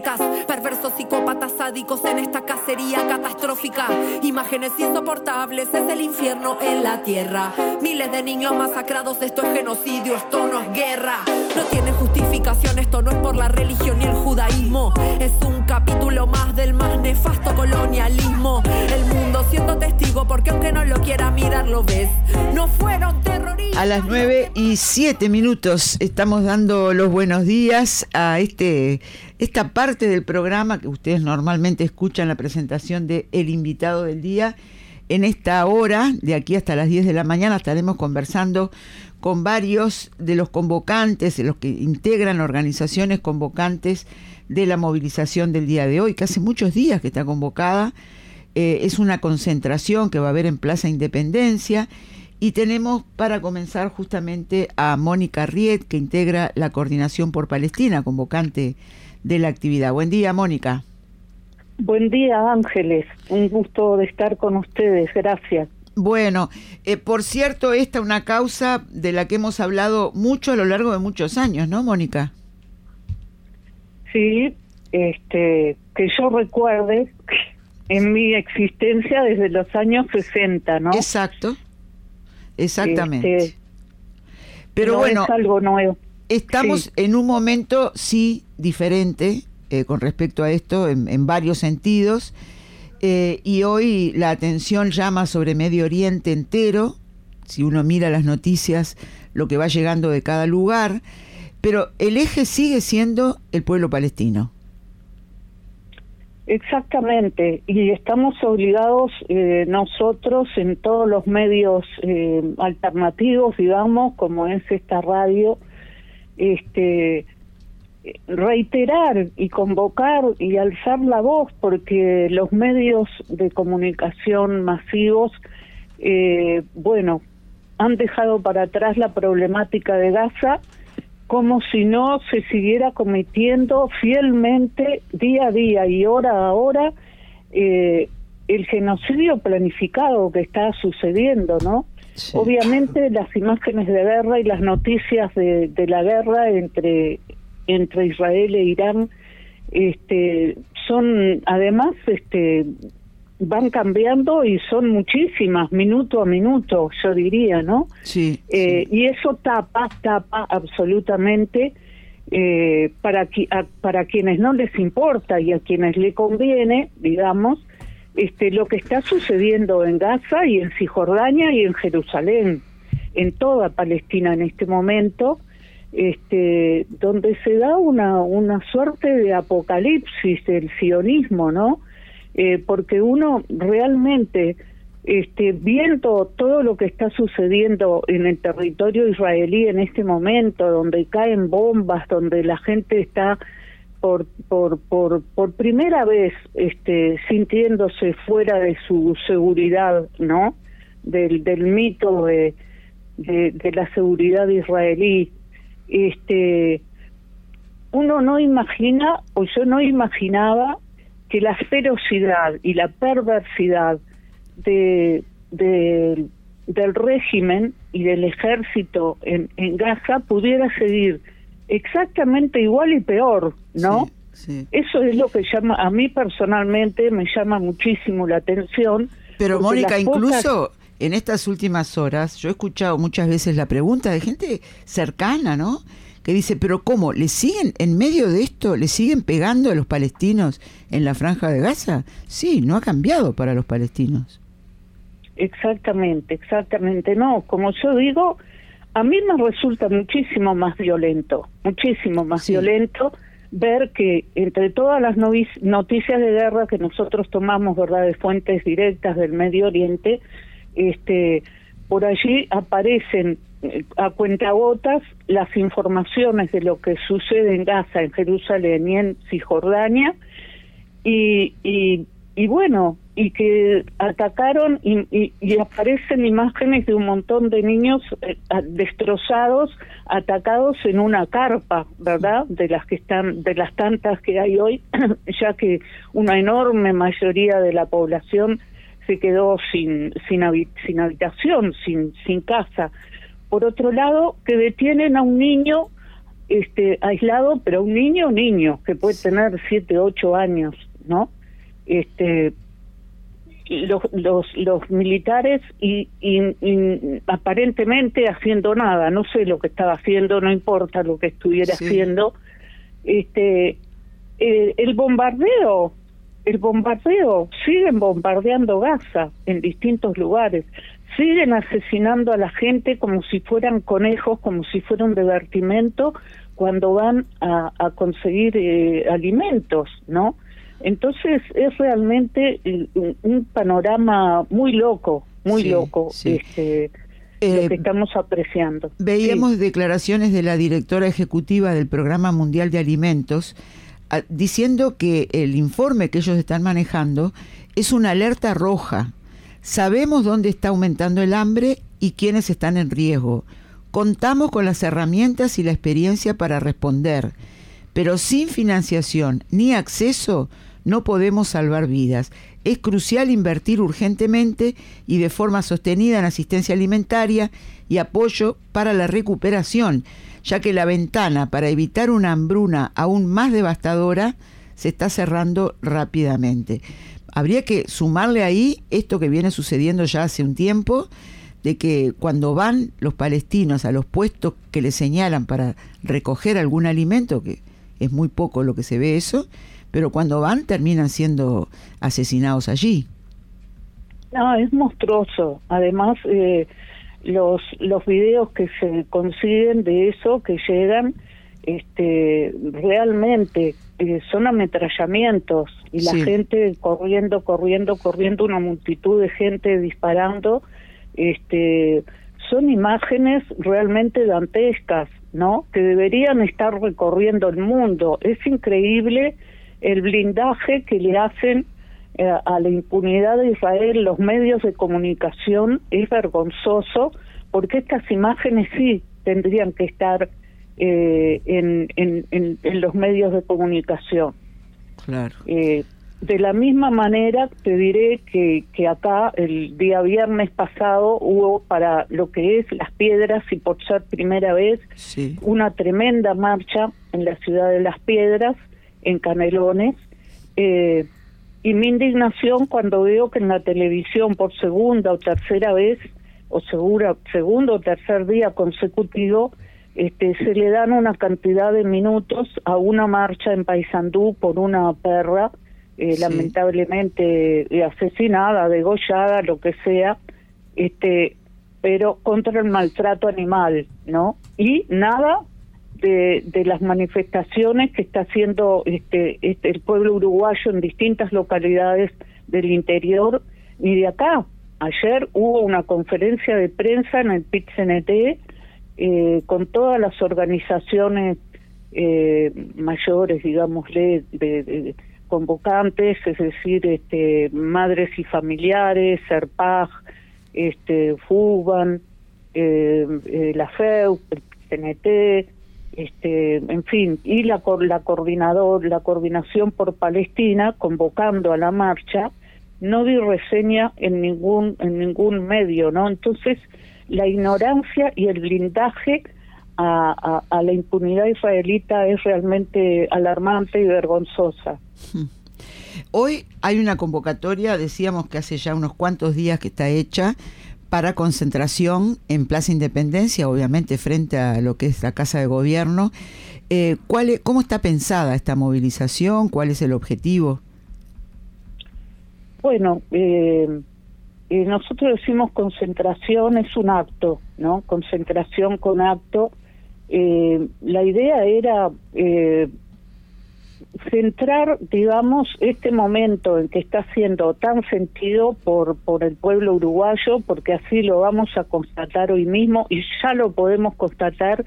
perversos psicópatas sádicos en esta cacería catastrófica. Imágenes insoportables, es el infierno en la tierra. Miles de niños masacrados, esto es genocidio, esto no es guerra. No tiene justificación, esto no es por la religión ni el judaísmo. Es un capítulo más del más nefasto colonialismo. El mundo siendo testigo, porque aunque no lo quiera mirar, lo ves. No fueron terroristas. A las 9 y 7 minutos estamos dando los buenos días a este esta parte del programa que ustedes normalmente escuchan la presentación de El invitado del día. En esta hora, de aquí hasta las 10 de la mañana, estaremos conversando con varios de los convocantes, de los que integran organizaciones convocantes de la movilización del día de hoy, que hace muchos días que está convocada. Eh, es una concentración que va a haber en Plaza Independencia y tenemos para comenzar justamente a Mónica Riet, que integra la Coordinación por Palestina, convocante de la actividad. Buen día, Mónica. Buen día, Ángeles. Un gusto de estar con ustedes. Gracias. Bueno, eh, por cierto, esta es una causa de la que hemos hablado mucho a lo largo de muchos años, ¿no, Mónica? Sí, este, que yo recuerde en mi existencia desde los años 60, ¿no? Exacto. Exactamente. Este, Pero bueno, algo nuevo. Estamos en un momento, sí, diferente eh, con respecto a esto en, varios sentidos. Eh, y hoy la atención llama sobre Medio Oriente entero, si uno mira las noticias, lo que va llegando de cada lugar, pero el eje sigue siendo el pueblo palestino. Exactamente, y estamos obligados eh, nosotros en todos los medios eh, alternativos, digamos, como es esta radio, este, reiterar y convocar y alzar la voz, porque los medios de comunicación masivos, eh, bueno, han dejado para atrás la problemática de Gaza como si no se siguiera cometiendo fielmente día a día y hora a hora eh, el genocidio planificado que está sucediendo, ¿no? Obviamente las imágenes de guerra y las noticias de, de, la guerra entre entre Israel e Irán este son además este van cambiando y son muchísimas, minuto a minuto, yo diría, ¿no? Sí. Eh, y eso tapa, tapa absolutamente eh, para, para quienes no les importa y a quienes le conviene, digamos, este, lo que está sucediendo en Gaza y en Cisjordania y en Jerusalén, en toda Palestina en este momento, este, donde se da una, una suerte de apocalipsis del sionismo, ¿no? Eh, porque uno realmente, este, viendo todo lo que está sucediendo en el territorio israelí en este momento, donde caen bombas, donde la gente está por, por, por, primera vez este, sintiéndose fuera de su seguridad, ¿no? Del, mito de, de la seguridad israelí. Este, uno no imagina, o yo no imaginaba que la ferocidad y la perversidad de, del régimen y del ejército en, en Gaza pudiera seguir exactamente igual y peor, ¿no? Eso es lo que llama, a mí personalmente me llama muchísimo la atención. Pero Mónica, incluso en estas últimas horas, yo he escuchado muchas veces la pregunta de gente cercana, ¿no? Que dice, pero ¿cómo? ¿Le siguen, en medio de esto, le siguen pegando a los palestinos en la franja de Gaza? Sí, no ha cambiado para los palestinos. Exactamente, exactamente. No, como yo digo, a mí me resulta muchísimo más violento, muchísimo más violento ver que entre todas las noticias de guerra que nosotros tomamos, ¿verdad?, de fuentes directas del Medio Oriente, este por allí aparecen a cuentagotas las informaciones de lo que sucede en Gaza, en Jerusalén y en Cisjordania, y, y, bueno, y que atacaron y, y, aparecen imágenes de un montón de niños eh, destrozados, atacados en una carpa, ¿verdad? De las que están, de las tantas que hay hoy, ya que una enorme mayoría de la población se quedó sin, sin, sin habitación, sin, sin casa. Por otro lado, que detienen a un niño este, aislado, pero un niño, niño, que puede tener 7, 8 años, ¿no? Este, los, los, los militares y, aparentemente haciendo nada, no sé lo que estaba haciendo, no importa lo que estuviera haciendo, este, eh, el bombardeo, el bombardeo, siguen bombardeando Gaza en distintos lugares, siguen asesinando a la gente como si fueran conejos, como si fuera un divertimento cuando van a, conseguir eh, alimentos, ¿no? Entonces es realmente eh, un, panorama muy loco, muy loco, este, lo que estamos apreciando. Veíamos declaraciones de la directora ejecutiva del Programa Mundial de Alimentos, diciendo que el informe que ellos están manejando es una alerta roja. Sabemos dónde está aumentando el hambre y quiénes están en riesgo. Contamos con las herramientas y la experiencia para responder, pero sin financiación ni acceso no podemos salvar vidas. Es crucial invertir urgentemente y de forma sostenida en asistencia alimentaria y apoyo para la recuperación ya que la ventana para evitar una hambruna aún más devastadora se está cerrando rápidamente. Habría que sumarle ahí esto que viene sucediendo ya hace un tiempo, de que cuando van los palestinos a los puestos que les señalan para recoger algún alimento, que es muy poco lo que se ve eso, pero cuando van terminan siendo asesinados allí. No, es monstruoso. Además, eh, los los videos que se consiguen de eso que llegan este realmente eh, son ametrallamientos y la gente corriendo corriendo corriendo una multitud de gente disparando este son imágenes realmente dantescas no que deberían estar recorriendo el mundo. Es increíble el blindaje que le hacen eh, a la impunidad de Israel, los medios de comunicación, es vergonzoso porque estas imágenes sí tendrían que estar eh, en, en, los medios de comunicación. Claro. Eh, de la misma manera, te diré que, que acá el día viernes pasado hubo para lo que es las piedras y por ser primera vez una tremenda marcha en la ciudad de las piedras, en Canelones. Eh, y mi indignación cuando veo que en la televisión por segunda o tercera vez o segura, segundo o tercer día consecutivo este, se le dan una cantidad de minutos a una marcha en Paysandú por una perra eh, lamentablemente asesinada, degollada, lo que sea, este, pero contra el maltrato animal, ¿no? Y nada de, las manifestaciones que está haciendo este, este, el pueblo uruguayo en distintas localidades del interior y de acá. Ayer hubo una conferencia de prensa en el pit eh, con todas las organizaciones eh, mayores, digámosle, de, convocantes, es decir, este, madres y familiares, SERPAG, este, FUBAN, eh, eh la FEU, el CNT, este, en fin, y la, la coordinador, la coordinación por Palestina convocando a la marcha, no di reseña en ningún en ningún medio, ¿no? Entonces la ignorancia y el blindaje a, a, la impunidad israelita es realmente alarmante y vergonzosa. Hmm. Hoy hay una convocatoria, decíamos que hace ya unos cuantos días que está hecha, para concentración en Plaza Independencia, obviamente frente a lo que es la Casa de Gobierno. Eh, ¿cuál ¿Cómo está pensada esta movilización? ¿Cuál es el objetivo? Bueno, eh, eh, nosotros decimos concentración es un acto, ¿no? Concentración con acto. la idea era centrar, digamos, este momento en que está siendo tan sentido por, por el pueblo uruguayo, porque así lo vamos a constatar hoy mismo y ya lo podemos constatar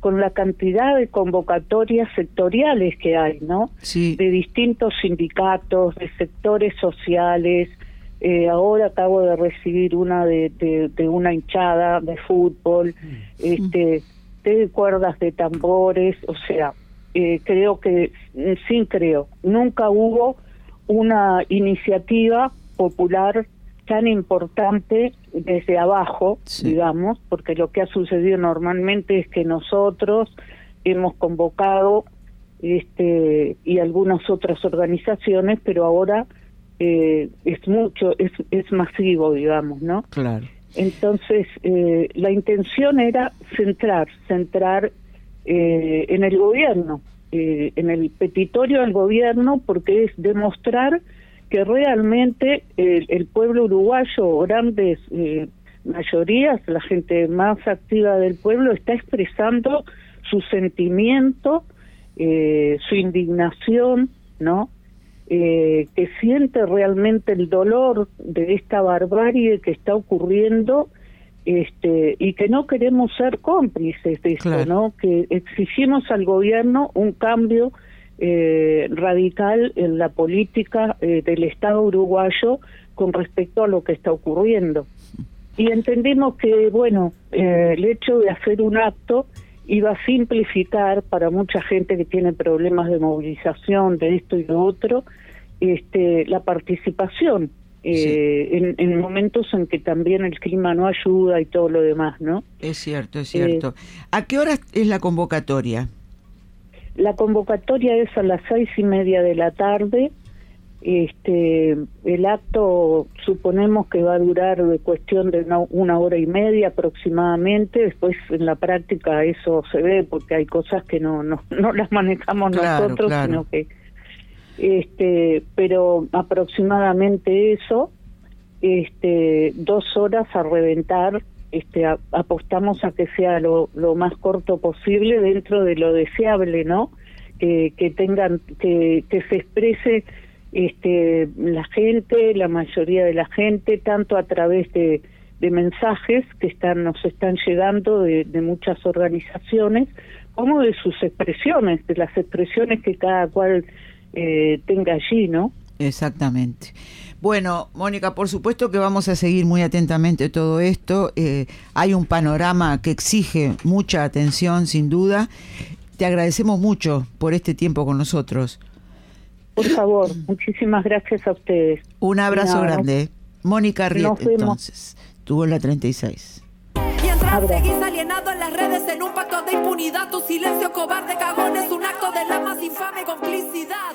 con la cantidad de convocatorias sectoriales que hay, ¿no? De distintos sindicatos, de sectores sociales. Eh, ahora acabo de recibir una de, de, una hinchada de fútbol, mm. este, de cuerdas de tambores, o sea, eh, creo que, eh, sí creo, nunca hubo una iniciativa popular tan importante desde abajo, digamos, porque lo que ha sucedido normalmente es que nosotros, hemos convocado este, y algunas otras organizaciones, pero ahora eh, es mucho, es, es masivo, digamos, ¿no? Claro. Entonces, eh, la intención era centrar, centrar eh, en el gobierno, eh, en el petitorio al gobierno, porque es demostrar que realmente el, el pueblo uruguayo, grandes eh, mayorías, la gente más activa del pueblo, está expresando su sentimiento, eh, su indignación, ¿no? Eh, que siente realmente el dolor de esta barbarie que está ocurriendo este y que no queremos ser cómplices de esto, Claro. ¿no? Que exigimos al gobierno un cambio eh, radical en la política eh, del Estado uruguayo con respecto a lo que está ocurriendo. Y entendimos que, bueno, eh, el hecho de hacer un acto iba a simplificar para mucha gente que tiene problemas de movilización, de esto y lo otro, este, la participación eh, en, en momentos en que también el clima no ayuda y todo lo demás, ¿no? Es cierto, es cierto. ¿A qué hora es la convocatoria? La convocatoria es a las seis y media de la tarde. Este, el acto suponemos que va a durar de cuestión de una, una hora y media aproximadamente. Después en la práctica eso se ve porque hay cosas que no no, no las manejamos Claro, nosotros, claro. sino que este, pero aproximadamente eso. Este, dos horas a reventar. Este, a- apostamos a que sea lo, lo más corto posible dentro de lo deseable, ¿no? Que, que tengan, que, que se exprese este, la gente, la mayoría de la gente, tanto a través de, mensajes que están, nos están llegando de, de muchas organizaciones, como de sus expresiones, de las expresiones que cada cual eh, tenga allí, ¿no? Exactamente. Bueno, Mónica, por supuesto que vamos a seguir muy atentamente todo esto. Eh, hay un panorama que exige mucha atención, sin duda. Te agradecemos mucho por este tiempo con nosotros. Por favor, muchísimas gracias a ustedes. Un abrazo No, grande. Mónica Riet, Nos vemos. entonces. Tuvo la 36. Mientras seguís alienado en las redes en un pacto de impunidad, tu silencio cobarde cagón es un acto de la más infame complicidad.